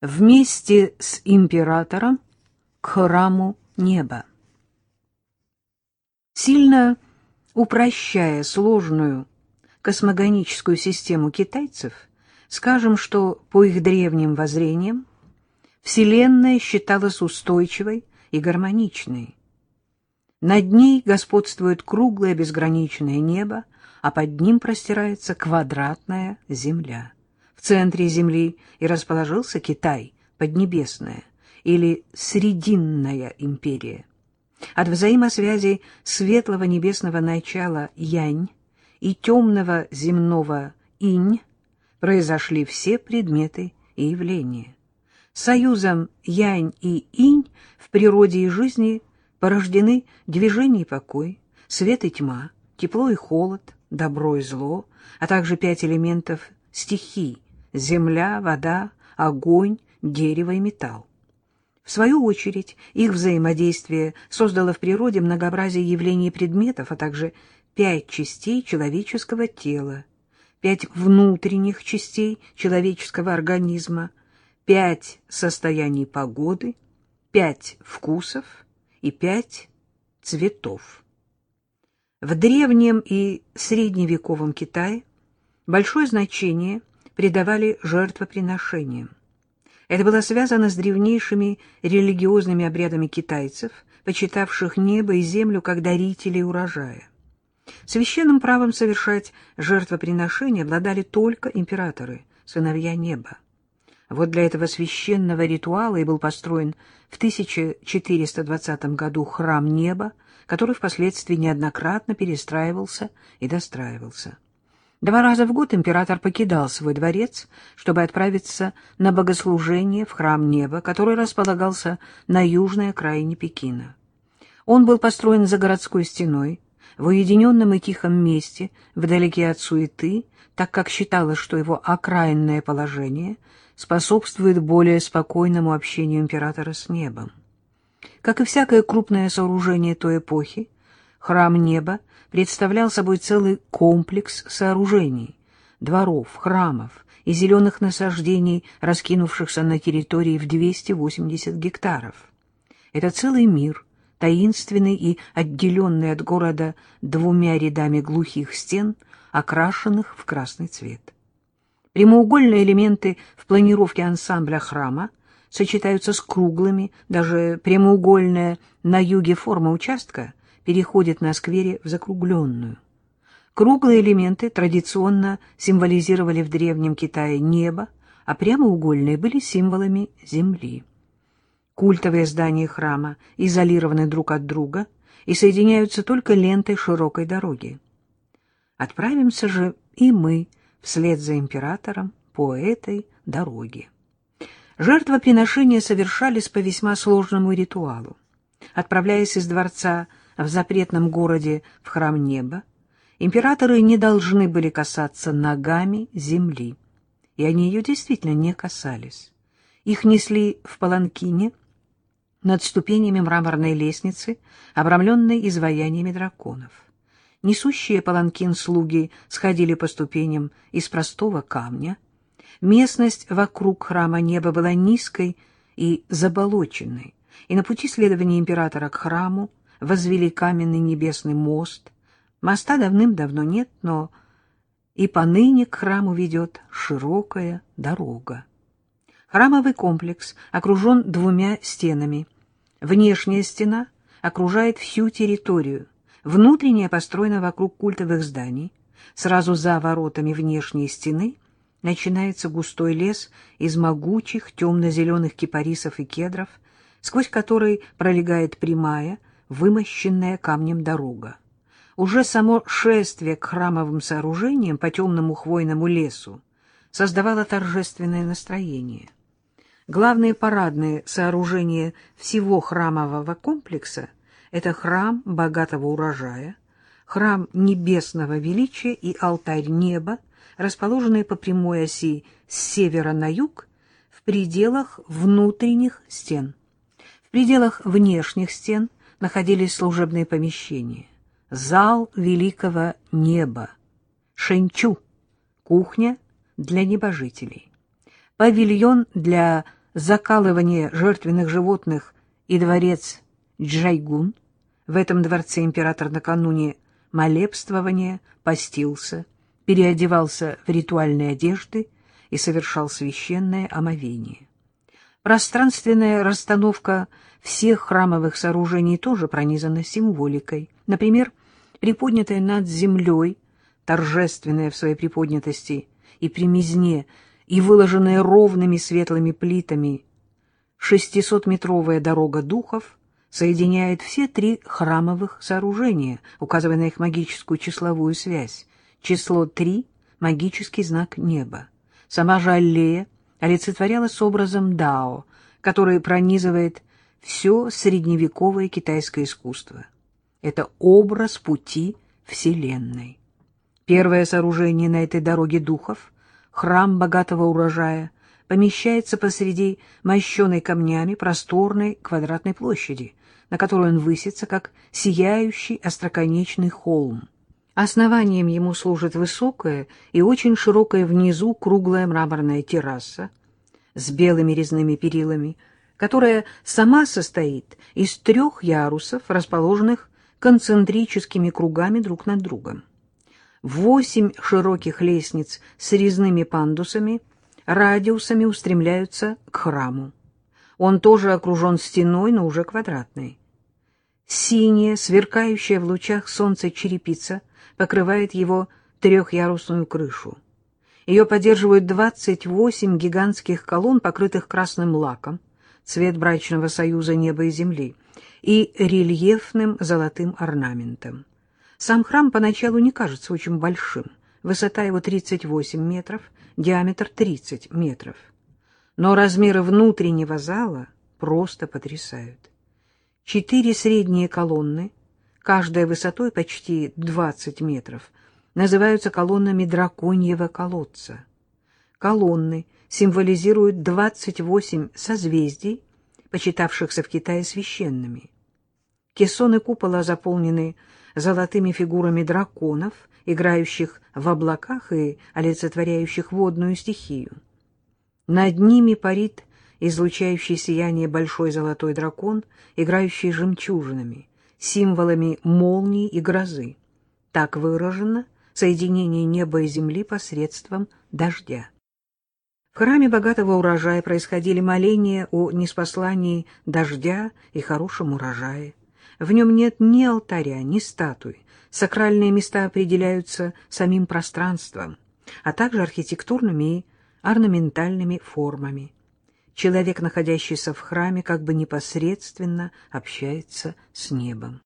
вместе с императором к храму неба. Сильно упрощая сложную космогоническую систему китайцев, скажем, что по их древним воззрениям Вселенная считалась устойчивой и гармоничной. Над ней господствует круглое безграничное небо, а под ним простирается квадратная земля. В центре земли и расположился Китай, Поднебесная, или Срединная империя. От взаимосвязи светлого небесного начала Янь и темного земного Инь произошли все предметы и явления. Союзом Янь и Инь в природе и жизни порождены движение и покой, свет и тьма, тепло и холод, добро и зло, а также пять элементов стихий — земля, вода, огонь, дерево и металл. В свою очередь, их взаимодействие создало в природе многообразие явлений и предметов, а также пять частей человеческого тела, пять внутренних частей человеческого организма, пять состояний погоды, пять вкусов и пять цветов. В древнем и средневековом Китае большое значение придавали жертвоприношениям. Это было связано с древнейшими религиозными обрядами китайцев, почитавших небо и землю как дарители урожая. Священным правом совершать жертвоприношения обладали только императоры, сыновья неба. Вот для этого священного ритуала и был построен в 1420 году храм неба, который впоследствии неоднократно перестраивался и достраивался. Два раза в год император покидал свой дворец, чтобы отправиться на богослужение в храм неба, который располагался на южной окраине Пекина. Он был построен за городской стеной, в уединенном и тихом месте, вдалеке от суеты, так как считалось, что его окраинное положение способствует более спокойному общению императора с небом. Как и всякое крупное сооружение той эпохи, храм неба представлял собой целый комплекс сооружений, дворов, храмов и зеленых насаждений, раскинувшихся на территории в 280 гектаров. Это целый мир, таинственный и отделенный от города двумя рядами глухих стен, окрашенных в красный цвет. Прямоугольные элементы в планировке ансамбля храма сочетаются с круглыми, даже прямоугольная на юге форма участка переходит на сквере в закругленную. Круглые элементы традиционно символизировали в Древнем Китае небо, а прямоугольные были символами земли. Культовые здания храма изолированы друг от друга и соединяются только лентой широкой дороги. Отправимся же и мы вслед за императором по этой дороге. Жертвоприношения совершались по весьма сложному ритуалу. Отправляясь из дворца в запретном городе в храм неба, императоры не должны были касаться ногами земли, и они ее действительно не касались. Их несли в паланкине над ступенями мраморной лестницы, обрамленной изваяниями драконов. Несущие паланкин слуги сходили по ступеням из простого камня. Местность вокруг храма неба была низкой и заболоченной, и на пути следования императора к храму возвели каменный небесный мост. Моста давным-давно нет, но и поныне к храму ведет широкая дорога. Храмовый комплекс окружен двумя стенами. Внешняя стена окружает всю территорию, Внутренняя построена вокруг культовых зданий. Сразу за воротами внешней стены начинается густой лес из могучих темно-зеленых кипарисов и кедров, сквозь который пролегает прямая, вымощенная камнем дорога. Уже само шествие к храмовым сооружениям по темному хвойному лесу создавало торжественное настроение. Главные парадные сооружения всего храмового комплекса — это храм богатого урожая, храм небесного величия и алтарь неба, расположенные по прямой оси с севера на юг в пределах внутренних стен. В пределах внешних стен находились служебные помещения. Зал великого неба, шенчу, кухня для небожителей, павильон для закалывание жертвенных животных и дворец Джайгун. В этом дворце император накануне молебствования постился, переодевался в ритуальные одежды и совершал священное омовение. Пространственная расстановка всех храмовых сооружений тоже пронизана символикой. Например, приподнятая над землей, торжественная в своей приподнятости и примизне, и выложенная ровными светлыми плитами, шестисотметровая дорога духов соединяет все три храмовых сооружения, указывая на их магическую числовую связь. Число три — магический знак неба. Сама же аллея олицетворялась образом Дао, который пронизывает все средневековое китайское искусство. Это образ пути Вселенной. Первое сооружение на этой дороге духов, храм богатого урожая, помещается посреди мощенной камнями просторной квадратной площади, на которой он высится, как сияющий остроконечный холм. Основанием ему служит высокая и очень широкая внизу круглая мраморная терраса с белыми резными перилами, которая сама состоит из трех ярусов, расположенных концентрическими кругами друг над другом. Восемь широких лестниц с резными пандусами радиусами устремляются к храму. Он тоже окружен стеной, но уже квадратной. Синяя, сверкающая в лучах солнца черепица покрывает его трехъярусную крышу. Ее поддерживают 28 гигантских колонн, покрытых красным лаком, цвет брачного союза неба и земли, и рельефным золотым орнаментом. Сам храм поначалу не кажется очень большим. Высота его 38 метров, диаметр 30 метров. Но размеры внутреннего зала просто потрясают. Четыре средние колонны, каждая высотой почти 20 метров, называются колоннами драконьего колодца. Колонны символизируют 28 созвездий, почитавшихся в Китае священными. Кессоны купола заполнены золотыми фигурами драконов, играющих в облаках и олицетворяющих водную стихию. Над ними парит излучающий сияние большой золотой дракон, играющий жемчужинами, символами молнии и грозы. Так выражено соединение неба и земли посредством дождя. Храме богатого урожая происходили моления о неспослании дождя и хорошем урожае. В нем нет ни алтаря, ни статуй. Сакральные места определяются самим пространством, а также архитектурными и орнаментальными формами человек, находящийся в храме, как бы непосредственно общается с небом.